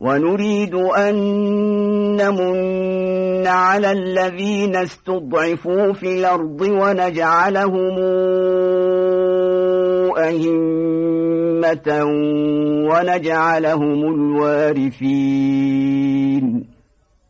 ونريد أن نمن على الذين استضعفوا في الأرض ونجعلهم أهمة ونجعلهم الوارثين.